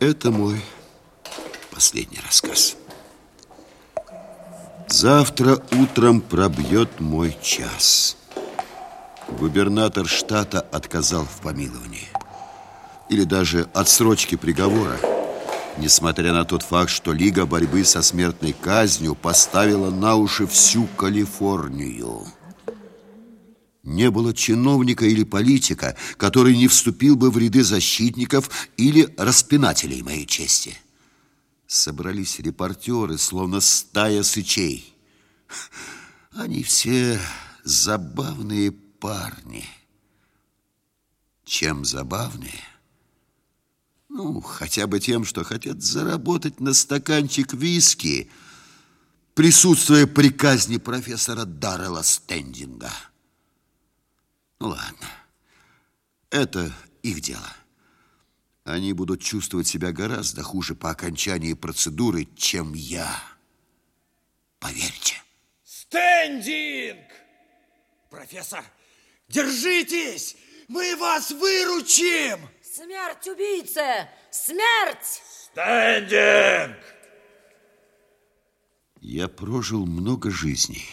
Это мой последний рассказ. Завтра утром пробьет мой час. Губернатор штата отказал в помиловании. Или даже отсрочке приговора. Несмотря на тот факт, что Лига борьбы со смертной казнью поставила на уши всю Калифорнию. Не было чиновника или политика, который не вступил бы в ряды защитников или распинателей моей чести. Собрались репортеры, словно стая сычей. Они все забавные парни. Чем забавнее? Ну, хотя бы тем, что хотят заработать на стаканчик виски, присутствуя при казни профессора Даррела Стендинга. Ну ладно, это их дело. Они будут чувствовать себя гораздо хуже по окончании процедуры, чем я. Поверьте. Стендинг! Профессор, держитесь! Мы вас выручим! Смерть убийце! Смерть! Стендинг! Я прожил много жизней.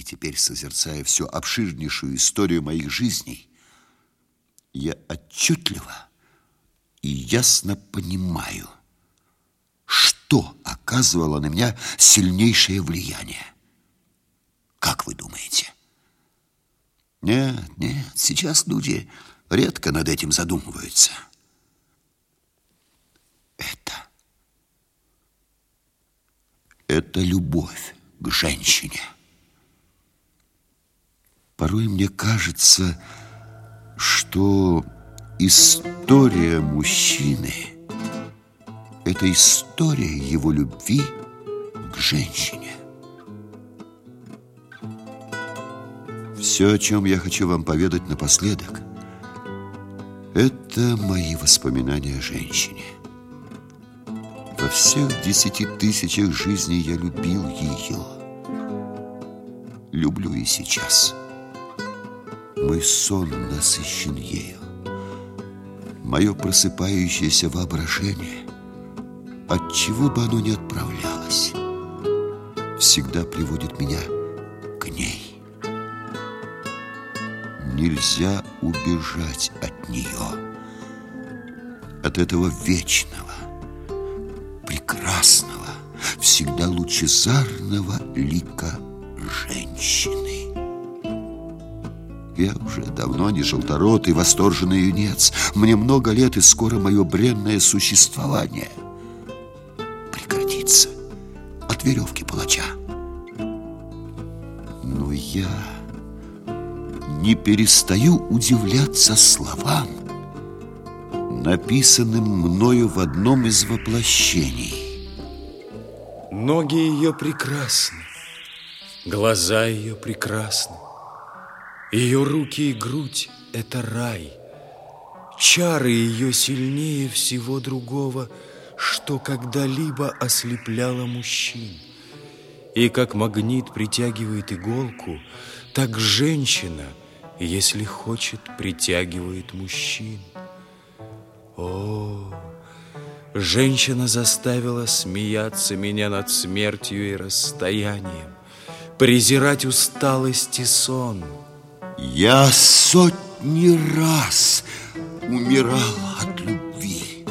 И теперь, созерцая всю обширнейшую историю моих жизней, я отчетливо и ясно понимаю, что оказывало на меня сильнейшее влияние. Как вы думаете? Нет, нет, сейчас люди редко над этим задумываются. Это... Это любовь к женщине. Порой мне кажется, что история мужчины – это история его любви к женщине. Все, о чем я хочу вам поведать напоследок, это мои воспоминания о женщине. Во всех десяти тысячах жизней я любил ее. Люблю и сейчас. Мой сон насыщен ею. Мое просыпающееся воображение, от чего бы оно ни отправлялось, всегда приводит меня к ней. Нельзя убежать от нее, от этого вечного, прекрасного, всегда лучезарного лика женщины. Я уже давно не желторотый, восторженный юнец. Мне много лет, и скоро мое бренное существование прекратится от веревки палача. Но я не перестаю удивляться словам, написанным мною в одном из воплощений. Ноги ее прекрасны, глаза ее прекрасны. Ее руки и грудь — это рай. Чары ее сильнее всего другого, что когда-либо ослепляло мужчин. И как магнит притягивает иголку, так женщина, если хочет, притягивает мужчин. О, женщина заставила смеяться меня над смертью и расстоянием, презирать усталость и сон — я сотни раз умирал от любви.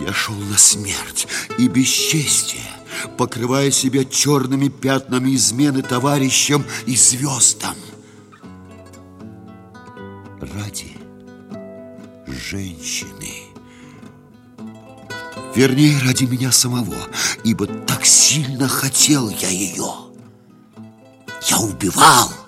Я шел на смерть и бесчестие, покрывая себя черными пятнами измены товарищам и звездам. Ради женщины. Вернее, ради меня самого, ибо так сильно хотел я ее. Я убивал